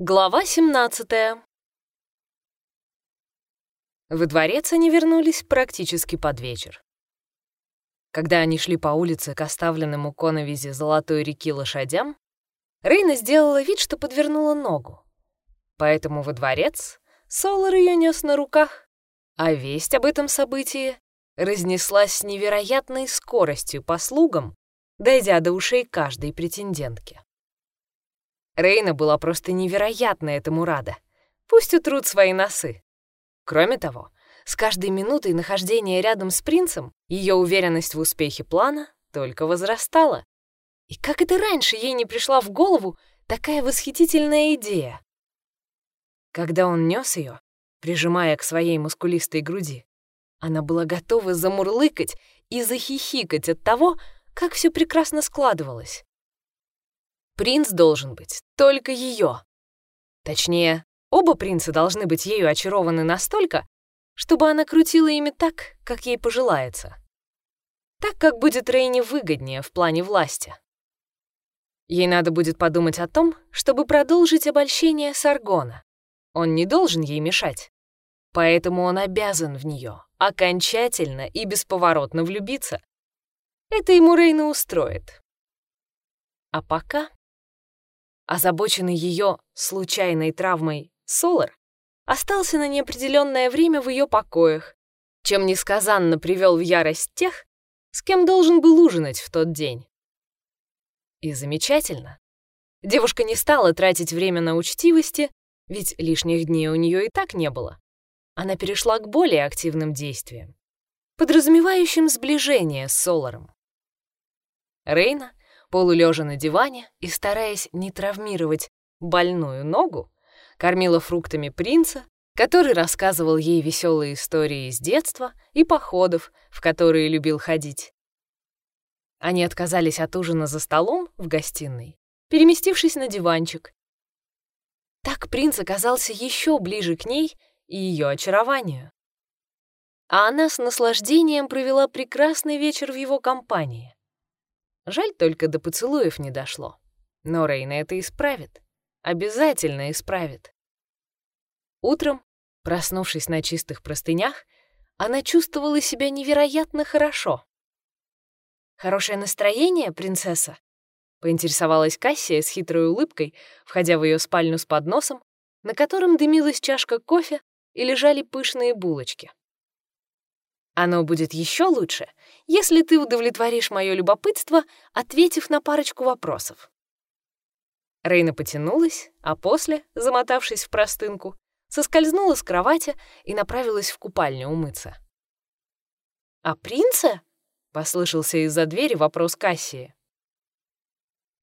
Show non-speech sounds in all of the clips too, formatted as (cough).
Глава 17 Во дворец они вернулись практически под вечер. Когда они шли по улице к оставленным у коновизи Золотой реки лошадям, Рейна сделала вид, что подвернула ногу. Поэтому во дворец Солар ее нес на руках, а весть об этом событии разнеслась с невероятной скоростью по слугам, дойдя до ушей каждой претендентки. Рейна была просто невероятно этому рада. Пусть утрут свои носы. Кроме того, с каждой минутой нахождения рядом с принцем ее уверенность в успехе плана только возрастала. И как это раньше ей не пришла в голову такая восхитительная идея? Когда он нес ее, прижимая к своей мускулистой груди, она была готова замурлыкать и захихикать от того, как все прекрасно складывалось. Принц должен быть только ее. Точнее, оба принца должны быть ею очарованы настолько, чтобы она крутила ими так, как ей пожелается. Так, как будет Рейне выгоднее в плане власти. Ей надо будет подумать о том, чтобы продолжить обольщение Саргона. Он не должен ей мешать. Поэтому он обязан в нее окончательно и бесповоротно влюбиться. Это ему Рейна устроит. А пока озабоченный ее случайной травмой Солар, остался на неопределенное время в ее покоях, чем несказанно привел в ярость тех, с кем должен был ужинать в тот день. И замечательно. Девушка не стала тратить время на учтивости, ведь лишних дней у нее и так не было. Она перешла к более активным действиям, подразумевающим сближение с Соларом. Рейна полулежа на диване и, стараясь не травмировать больную ногу, кормила фруктами принца, который рассказывал ей веселые истории из детства и походов, в которые любил ходить. Они отказались от ужина за столом в гостиной, переместившись на диванчик. Так принц оказался еще ближе к ней и ее очарованию. А она с наслаждением провела прекрасный вечер в его компании. Жаль, только до поцелуев не дошло. Но Рейна это исправит. Обязательно исправит. Утром, проснувшись на чистых простынях, она чувствовала себя невероятно хорошо. «Хорошее настроение, принцесса?» — поинтересовалась Кассия с хитрой улыбкой, входя в ее спальню с подносом, на котором дымилась чашка кофе и лежали пышные булочки. Оно будет еще лучше, если ты удовлетворишь мое любопытство, ответив на парочку вопросов. Рейна потянулась, а после, замотавшись в простынку, соскользнула с кровати и направилась в купальню умыться. «А принца?» — послышался из-за двери вопрос Кассии.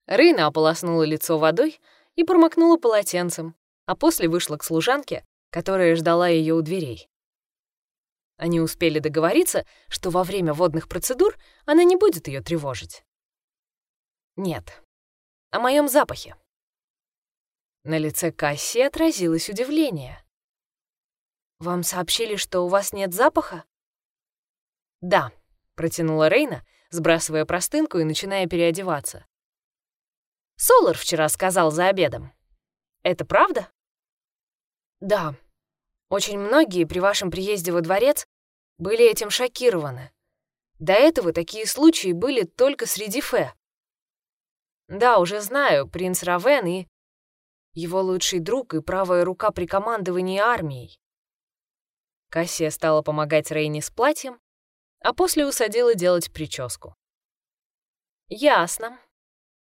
Рейна ополоснула лицо водой и промокнула полотенцем, а после вышла к служанке, которая ждала ее у дверей. Они успели договориться, что во время водных процедур она не будет ее тревожить. Нет, о моем запахе. На лице Касси отразилось удивление. «Вам сообщили, что у вас нет запаха?» «Да», — протянула Рейна, сбрасывая простынку и начиная переодеваться. «Солар вчера сказал за обедом. Это правда?» «Да», очень многие при вашем приезде во дворец были этим шокированы. До этого такие случаи были только среди фе. Да, уже знаю, принц Равен и его лучший друг и правая рука при командовании армией. Кассия стала помогать Рейне с платьем, а после усадила делать прическу. «Ясно.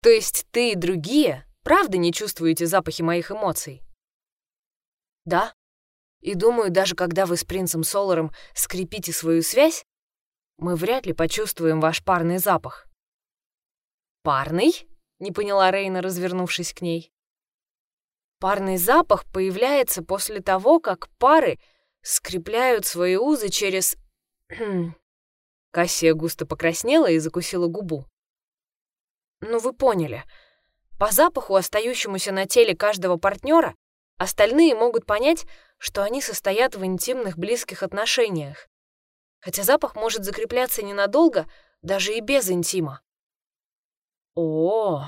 То есть ты и другие правда не чувствуете запахи моих эмоций?» «Да», и думаю, даже когда вы с принцем Соларом скрепите свою связь, мы вряд ли почувствуем ваш парный запах. «Парный?» — не поняла Рейна, развернувшись к ней. Парный запах появляется после того, как пары скрепляют свои узы через... (clears throat) Кассия густо покраснела и закусила губу. Ну, вы поняли. По запаху, остающемуся на теле каждого партнера, остальные могут понять, что они состоят в интимных близких отношениях. Хотя запах может закрепляться ненадолго, даже и без интима. О,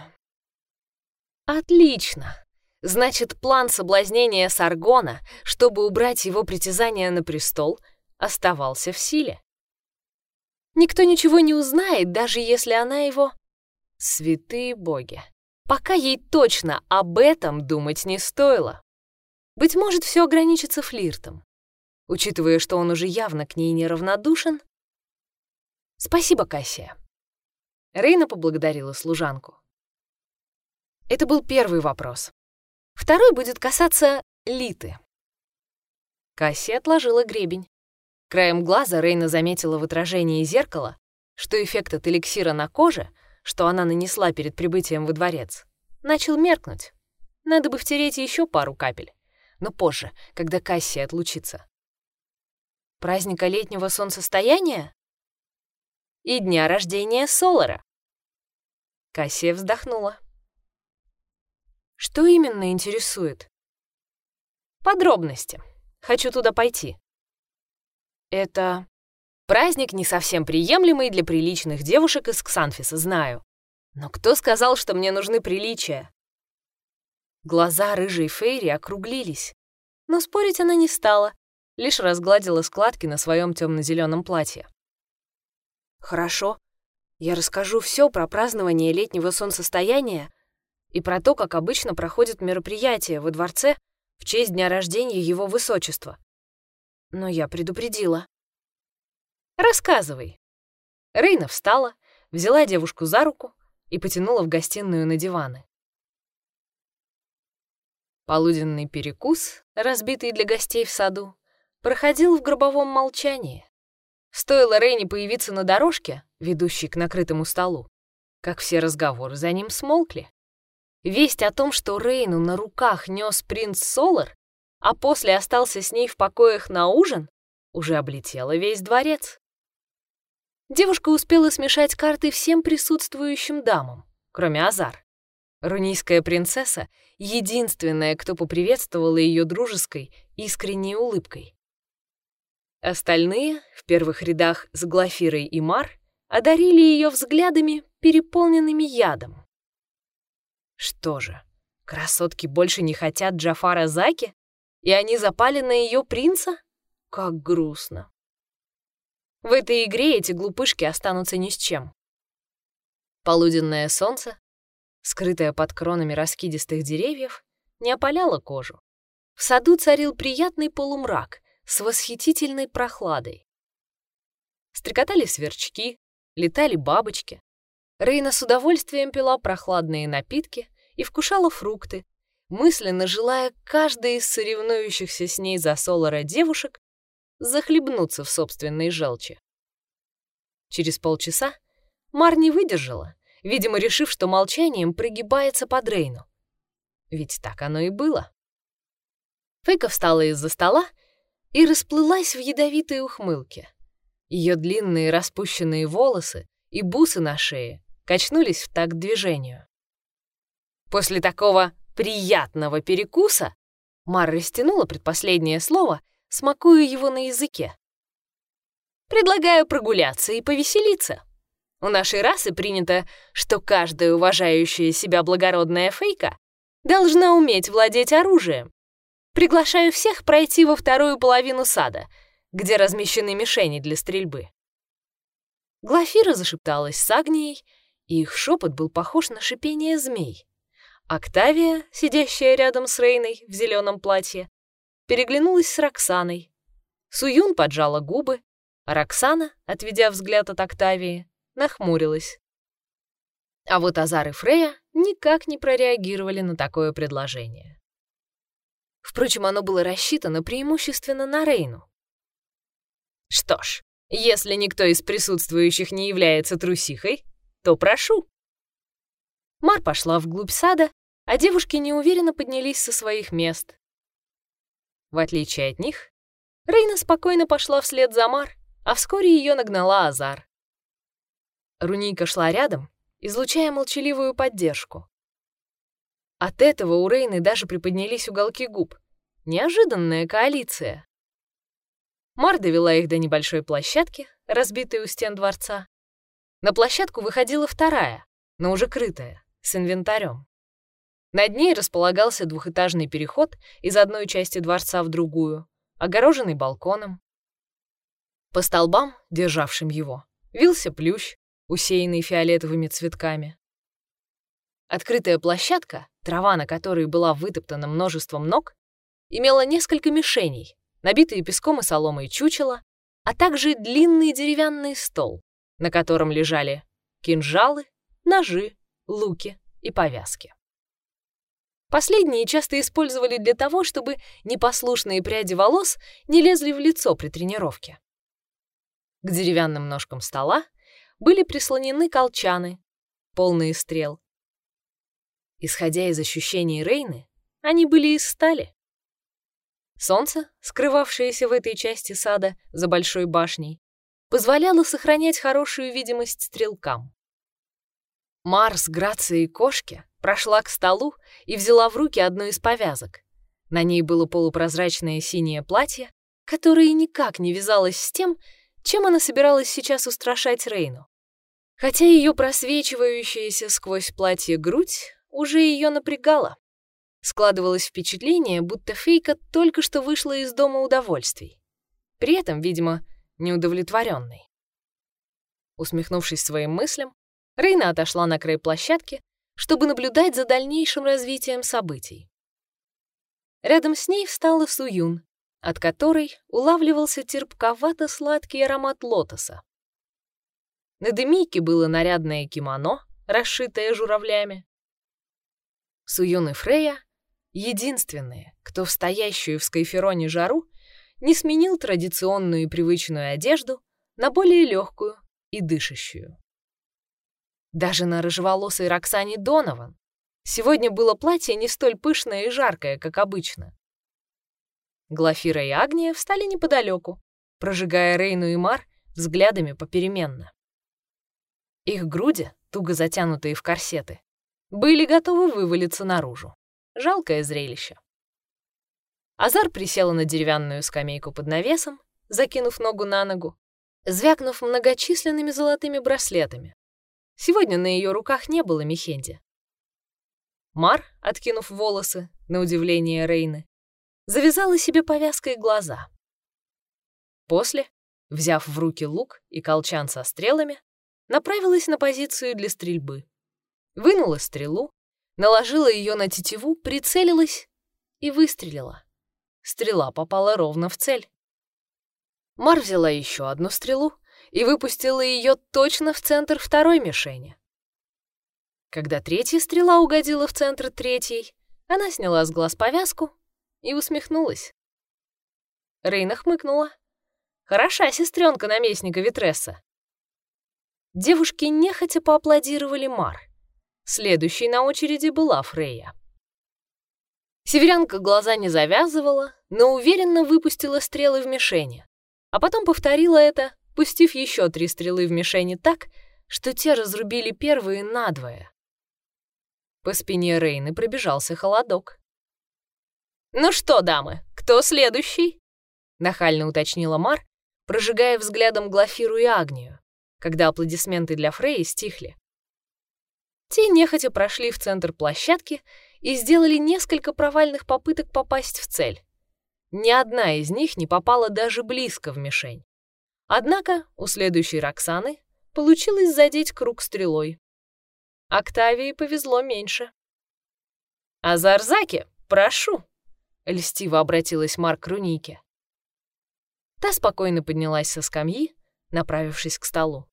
отлично. Значит, план соблазнения Саргона, чтобы убрать его притязание на престол, оставался в силе. Никто ничего не узнает, даже если она его... Святые боги. Пока ей точно об этом думать не стоило. Быть может, все ограничится флиртом. Учитывая, что он уже явно к ней неравнодушен. Спасибо, Кассия. Рейна поблагодарила служанку. Это был первый вопрос. Второй будет касаться Литы. Кассия отложила гребень. Краем глаза Рейна заметила в отражении зеркала, что эффект от эликсира на коже, что она нанесла перед прибытием во дворец, начал меркнуть. Надо бы втереть еще пару капель, но позже, когда Кассия отлучится. Праздника летнего солнцестояния? И дня рождения Солара. Кассия вздохнула. Что именно интересует? Подробности. Хочу туда пойти. Это праздник не совсем приемлемый для приличных девушек из Ксанфиса, знаю. Но кто сказал, что мне нужны приличия? Глаза рыжей Фейри округлились, но спорить она не стала, лишь разгладила складки на своем темно-зеленом платье. Хорошо, я расскажу все про празднование летнего солнцестояния и про то, как обычно проходит мероприятие во дворце в честь дня рождения его высочества. Но я предупредила. «Рассказывай». Рейна встала, взяла девушку за руку и потянула в гостиную на диваны. Полуденный перекус, разбитый для гостей в саду, проходил в гробовом молчании. Стоило Рейне появиться на дорожке, ведущей к накрытому столу, как все разговоры за ним смолкли. Весть о том, что Рейну на руках нес принц Солар, а после остался с ней в покоях на ужин, уже облетела весь дворец. Девушка успела смешать карты всем присутствующим дамам, кроме Азар. Рунийская принцесса — единственная, кто поприветствовала ее дружеской, искренней улыбкой. Остальные, в первых рядах с Глафирой и Мар, одарили ее взглядами, переполненными ядом. Что же, красотки больше не хотят Джафара Заки? И они запали на ее принца? Как грустно. В этой игре эти глупышки останутся ни с чем. Полуденное солнце, скрытое под кронами раскидистых деревьев, не опаляло кожу. В саду царил приятный полумрак с восхитительной прохладой. Стрекотали сверчки, летали бабочки. Рейна с удовольствием пила прохладные напитки, и вкушала фрукты, мысленно желая каждой из соревнующихся с ней за Солара девушек захлебнуться в собственной желчи. Через полчаса Мар не выдержала, видимо, решив, что молчанием прогибается под Рейну. Ведь так оно и было. Фейка встала из-за стола и расплылась в ядовитой ухмылке. Ее длинные распущенные волосы и бусы на шее качнулись в такт движению. После такого приятного перекуса Мар растянула предпоследнее слово, смакуя его на языке. «Предлагаю прогуляться и повеселиться. У нашей расы принято, что каждая уважающая себя благородная фейка должна уметь владеть оружием. Приглашаю всех пройти во вторую половину сада, где размещены мишени для стрельбы». Глафира зашепталась с Агнией, и их шепот был похож на шипение змей. Октавия, сидящая рядом с Рейной в зеленом платье, переглянулась с Роксаной. Суюн поджала губы, а Роксана, отведя взгляд от Октавии, нахмурилась. А вот Азар и Фрея никак не прореагировали на такое предложение. Впрочем, оно было рассчитано преимущественно на Рейну. Что ж, если никто из присутствующих не является трусихой, то прошу. Мар пошла вглубь сада, а девушки неуверенно поднялись со своих мест. В отличие от них, Рейна спокойно пошла вслед за Мар, а вскоре ее нагнала Азар. Рунийка шла рядом, излучая молчаливую поддержку. От этого у Рейны даже приподнялись уголки губ. Неожиданная коалиция. Мар довела их до небольшой площадки, разбитой у стен дворца. На площадку выходила вторая, но уже крытая с инвентарем. Над ней располагался двухэтажный переход из одной части дворца в другую, огороженный балконом. По столбам, державшим его, вился плющ, усеянный фиолетовыми цветками. Открытая площадка, трава на которой была вытоптана множеством ног, имела несколько мишеней, набитые песком и соломой чучела, а также длинный деревянный стол, на котором лежали кинжалы, ножи, луки и повязки. Последние часто использовали для того, чтобы непослушные пряди волос не лезли в лицо при тренировке. К деревянным ножкам стола были прислонены колчаны, полные стрел. Исходя из ощущений Рейны, они были из стали. Солнце, скрывавшееся в этой части сада за большой башней, позволяло сохранять хорошую видимость стрелкам. Марс, Грация и Кошки прошла к столу и взяла в руки одну из повязок. На ней было полупрозрачное синее платье, которое никак не вязалось с тем, чем она собиралась сейчас устрашать Рейну. Хотя ее просвечивающаяся сквозь платье грудь уже ее напрягала. Складывалось впечатление, будто Фейка только что вышла из дома удовольствий. При этом, видимо, неудовлетворенной. Усмехнувшись своим мыслям, Рейна отошла на край площадки, чтобы наблюдать за дальнейшим развитием событий. Рядом с ней встала Суюн, от которой улавливался терпковато-сладкий аромат лотоса. На Демике было нарядное кимоно, расшитое журавлями. Суюн и Фрея — единственные, кто в стоящую в Скайфероне жару не сменил традиционную и привычную одежду на более легкую и дышащую. Даже на рыжеволосой Роксане Донован сегодня было платье не столь пышное и жаркое, как обычно. Глафира и Агния встали неподалеку, прожигая Рейну и Мар взглядами попеременно. Их груди, туго затянутые в корсеты, были готовы вывалиться наружу. Жалкое зрелище. Азар присела на деревянную скамейку под навесом, закинув ногу на ногу, звякнув многочисленными золотыми браслетами, Сегодня на ее руках не было Мехенди. Мар, откинув волосы, на удивление Рейны, завязала себе повязкой глаза. После, взяв в руки лук и колчан со стрелами, направилась на позицию для стрельбы. Вынула стрелу, наложила ее на тетиву, прицелилась и выстрелила. Стрела попала ровно в цель. Мар взяла еще одну стрелу, и выпустила ее точно в центр второй мишени. Когда третья стрела угодила в центр третьей, она сняла с глаз повязку и усмехнулась. Рейна хмыкнула. «Хороша сестренка наместника Витресса». Девушки нехотя поаплодировали Мар. Следующей на очереди была Фрейя. Северянка глаза не завязывала, но уверенно выпустила стрелы в мишени, а потом повторила это пустив еще три стрелы в мишени так, что те разрубили первые надвое. По спине Рейны пробежался холодок. «Ну что, дамы, кто следующий?» — нахально уточнила Мар, прожигая взглядом Глафиру и Агнию, когда аплодисменты для Фреи стихли. Те нехотя прошли в центр площадки и сделали несколько провальных попыток попасть в цель. Ни одна из них не попала даже близко в мишень. Однако у следующей Роксаны получилось задеть круг стрелой. Октавии повезло меньше. «Азарзаки, прошу!» — льстиво обратилась Марк Рунике. Та спокойно поднялась со скамьи, направившись к столу.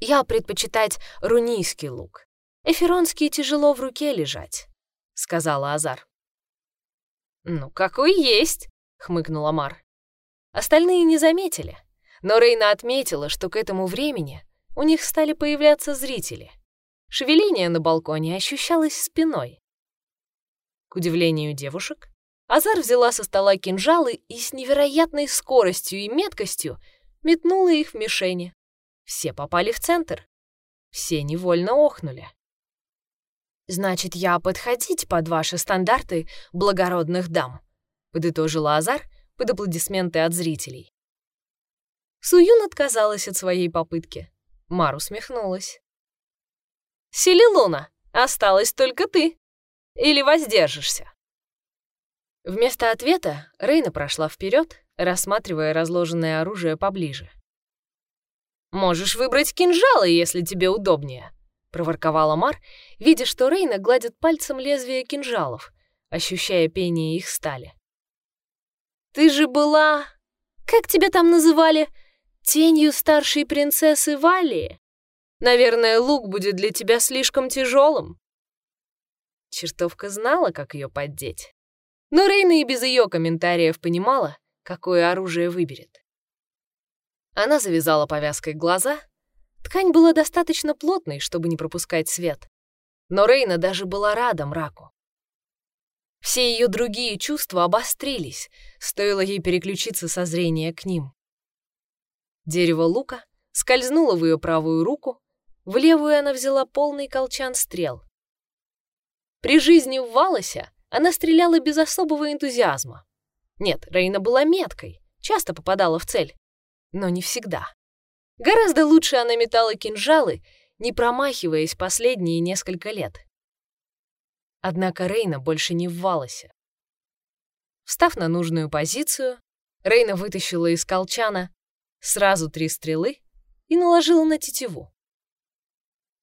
«Я предпочитать рунийский лук. Эфиронский тяжело в руке лежать», — сказала Азар. «Ну, какой есть!» — хмыкнула Мар. Остальные не заметили, но Рейна отметила, что к этому времени у них стали появляться зрители. Шевеление на балконе ощущалось спиной. К удивлению девушек, Азар взяла со стола кинжалы и с невероятной скоростью и меткостью метнула их в мишени. Все попали в центр. Все невольно охнули. «Значит, я подходить под ваши стандарты благородных дам», — подытожила Азар, под аплодисменты от зрителей. Суюн отказалась от своей попытки. Мар усмехнулась. «Селилуна, осталась только ты», или воздержишься?» Вместо ответа Рейна прошла вперед, рассматривая разложенное оружие поближе. «Можешь выбрать кинжалы, если тебе удобнее», — проворковала Мар, видя, что Рейна гладит пальцем лезвие кинжалов, ощущая пение их стали. «Ты же была... Как тебя там называли? Тенью старшей принцессы Валии? Наверное, лук будет для тебя слишком тяжелым. Чертовка знала, как ее поддеть. Но Рейна и без ее комментариев понимала, какое оружие выберет. Она завязала повязкой глаза. Ткань была достаточно плотной, чтобы не пропускать свет. Но Рейна даже была рада мраку. Все ее другие чувства обострились, стоило ей переключиться со зрения к ним. Дерево лука скользнуло в ее правую руку, в левую она взяла полный колчан стрел. При жизни в Валосе она стреляла без особого энтузиазма. Нет, Рейна была меткой, часто попадала в цель, но не всегда. Гораздо лучше она метала кинжалы, не промахиваясь последние несколько лет. Однако Рейна больше не в Валосе. Встав на нужную позицию, Рейна вытащила из колчана сразу три стрелы и наложила на тетиву.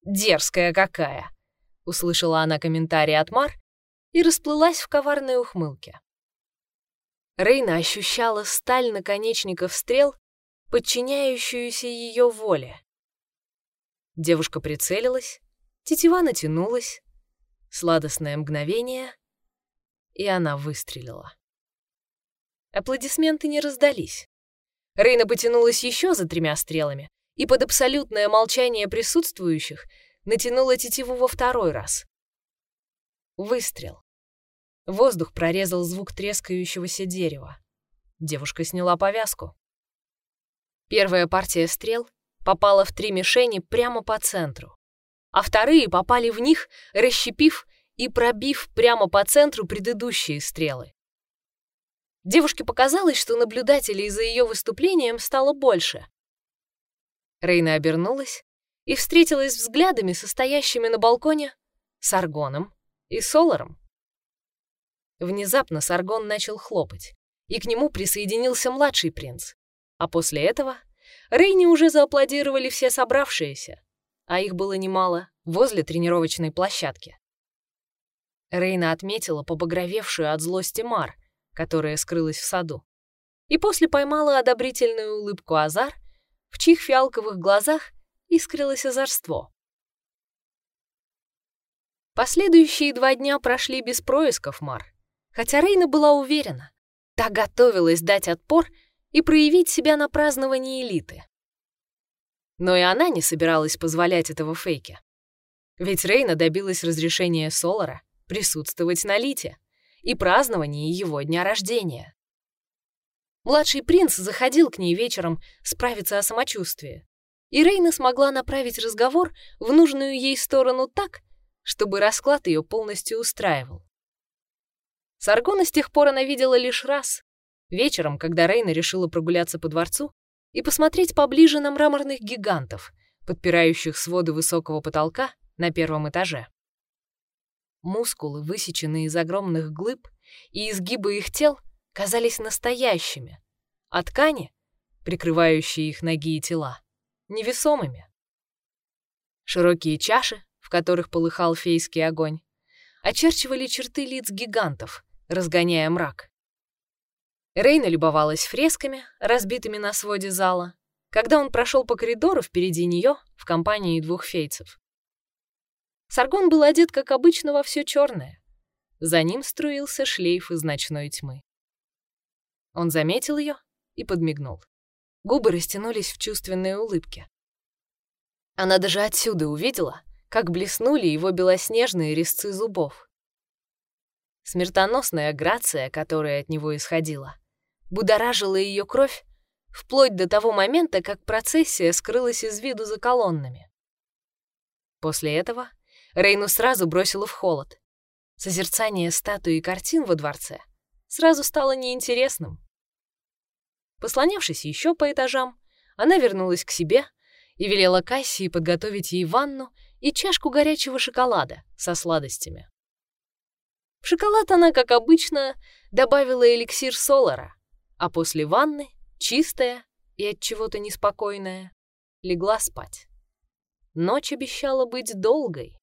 «Дерзкая какая!» — услышала она комментарий от Мар и расплылась в коварной ухмылке. Рейна ощущала сталь наконечников стрел, подчиняющуюся ее воле. Девушка прицелилась, тетива натянулась, сладостное мгновение, и она выстрелила. Аплодисменты не раздались. Рейна потянулась еще за тремя стрелами, и под абсолютное молчание присутствующих натянула тетиву во второй раз. Выстрел. Воздух прорезал звук трескающегося дерева. Девушка сняла повязку. Первая партия стрел попала в три мишени прямо по центру а вторые попали в них, расщепив и пробив прямо по центру предыдущие стрелы. Девушке показалось, что наблюдателей за ее выступлением стало больше. Рейна обернулась и встретилась взглядами, состоящими на балконе, с Аргоном и Соларом. Внезапно Саргон начал хлопать, и к нему присоединился младший принц. А после этого Рейне уже зааплодировали все собравшиеся а их было немало, возле тренировочной площадки. Рейна отметила побагровевшую от злости Мар, которая скрылась в саду, и после поймала одобрительную улыбку Азар, в чьих фиалковых глазах искрилось озорство. Последующие два дня прошли без происков Мар, хотя Рейна была уверена, та готовилась дать отпор и проявить себя на праздновании элиты. Но и она не собиралась позволять этого фейке. Ведь Рейна добилась разрешения Солара присутствовать на Лите и праздновании его дня рождения. Младший принц заходил к ней вечером справиться о самочувствии, и Рейна смогла направить разговор в нужную ей сторону так, чтобы расклад ее полностью устраивал. Саргона с тех пор она видела лишь раз, вечером, когда Рейна решила прогуляться по дворцу и посмотреть поближе на мраморных гигантов, подпирающих своды высокого потолка на первом этаже. Мускулы, высеченные из огромных глыб, и изгибы их тел казались настоящими, а ткани, прикрывающие их ноги и тела, невесомыми. Широкие чаши, в которых полыхал фейский огонь, очерчивали черты лиц гигантов, разгоняя мрак. Рейна любовалась фресками, разбитыми на своде зала, когда он прошел по коридору впереди нее в компании двух фейцев. Саргон был одет, как обычно, во все черное. За ним струился шлейф из ночной тьмы. Он заметил ее и подмигнул. Губы растянулись в чувственной улыбке. Она даже отсюда увидела, как блеснули его белоснежные резцы зубов. Смертоносная грация, которая от него исходила, будоражила ее кровь вплоть до того момента, как процессия скрылась из виду за колоннами. После этого Рейну сразу бросила в холод. Созерцание статуи и картин во дворце сразу стало неинтересным. Послонявшись еще по этажам, она вернулась к себе и велела Кассии подготовить ей ванну и чашку горячего шоколада со сладостями. В шоколад она, как обычно, добавила эликсир Солара, а после ванны, чистая и от чего-то неспокойная, легла спать. Ночь обещала быть долгой.